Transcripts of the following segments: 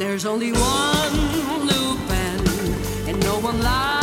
There's only one Lupin, and no one like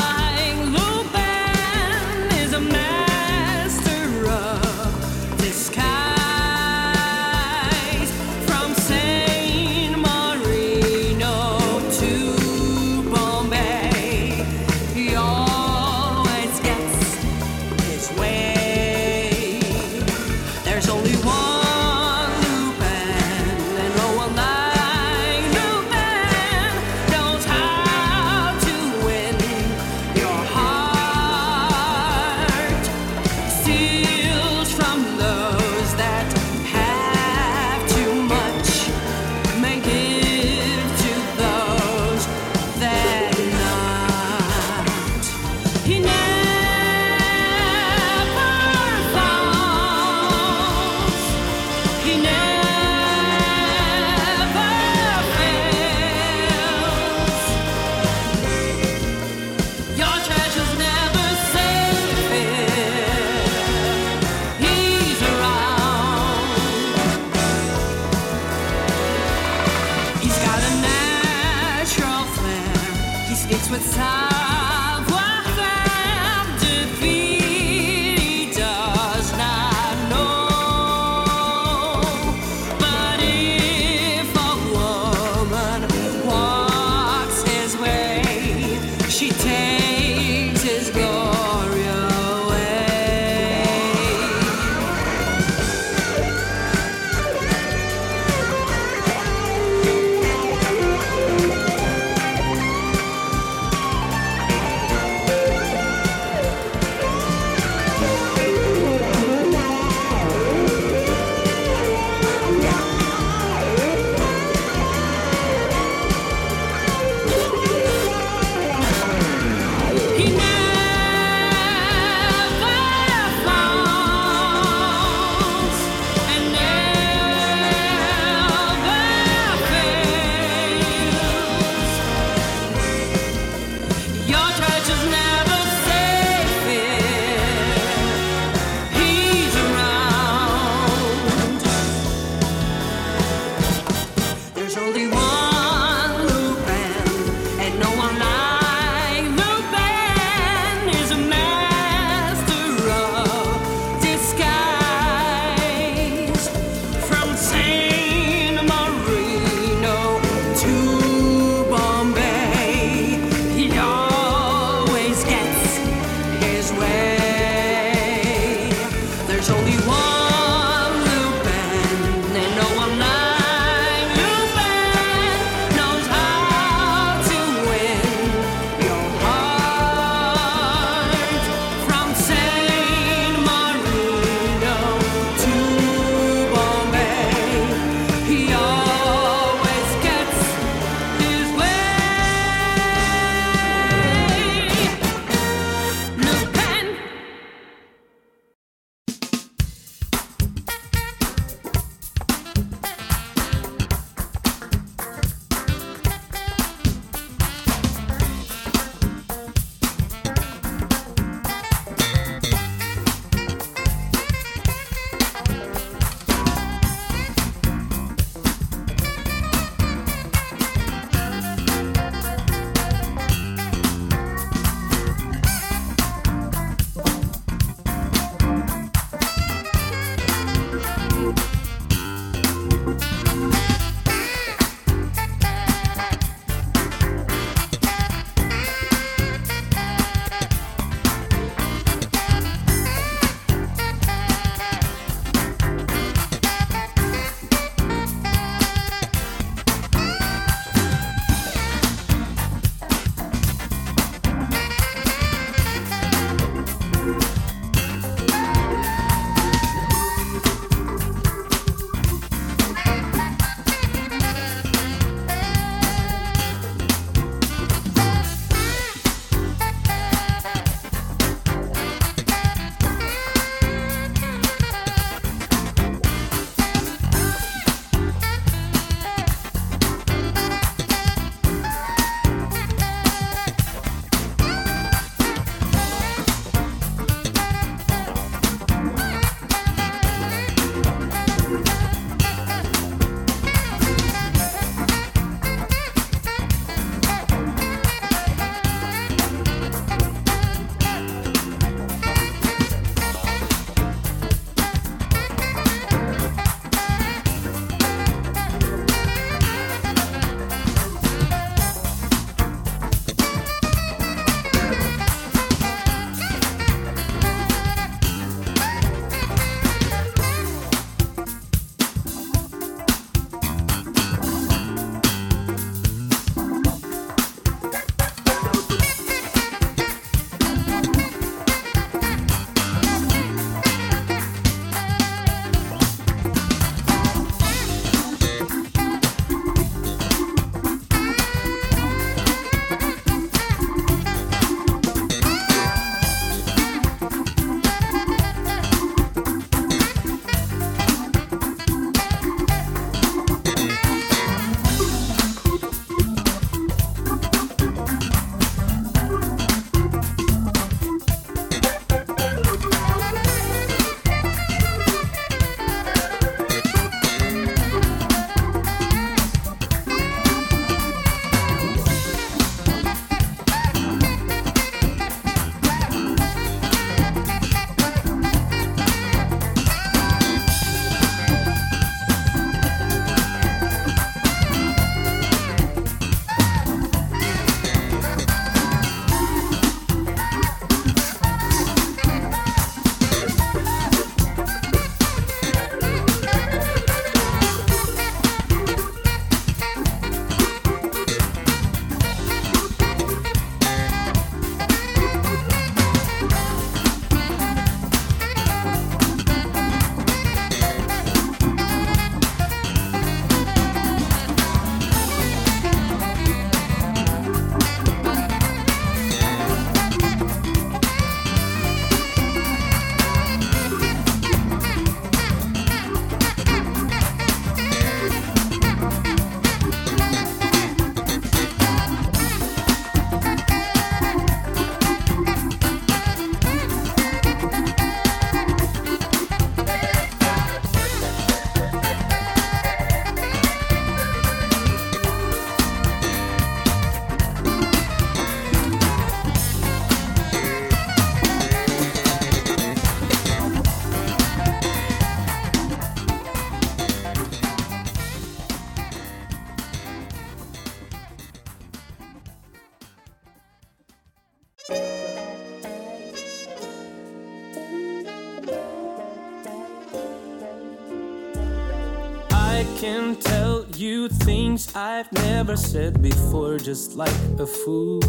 said before, just like a fool.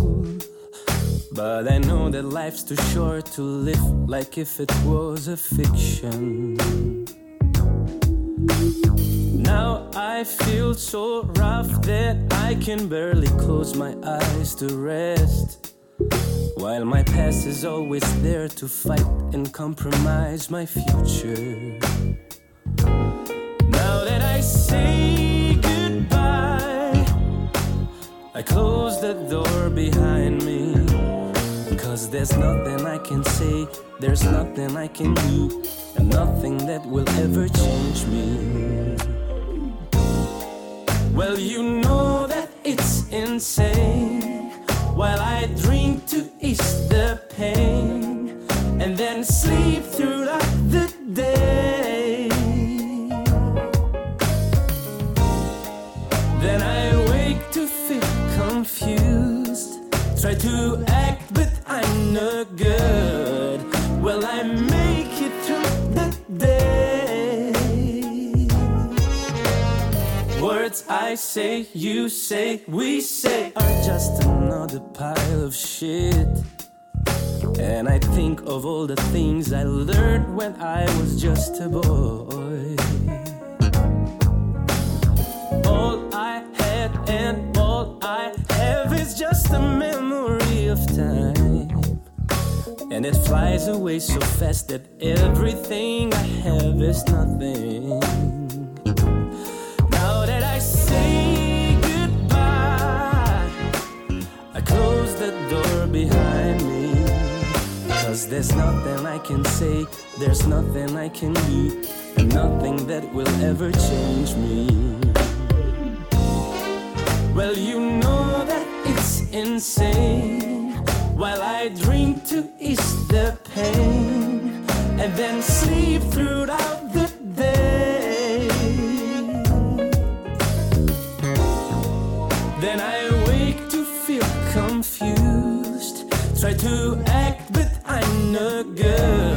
But I know that life's too short to live like if it was a fiction. Now I feel so rough that I can barely close my eyes to rest. While my past is always there to fight and compromise my future. I close the door behind me. Cause there's nothing I can say, there's nothing I can do, and nothing that will ever change me. Well, you know that it's insane. While I drink to ease the pain, and then sleep throughout the day. I say, you say, we say are just another pile of shit. And I think of all the things I learned when I was just a boy. All I had and all I have is just a memory of time. And it flies away so fast that everything I have is nothing. There's nothing I can say, there's nothing I can do, and nothing that will ever change me. Well, you know that it's insane. While I drink to ease the pain, and then sleep throughout I'm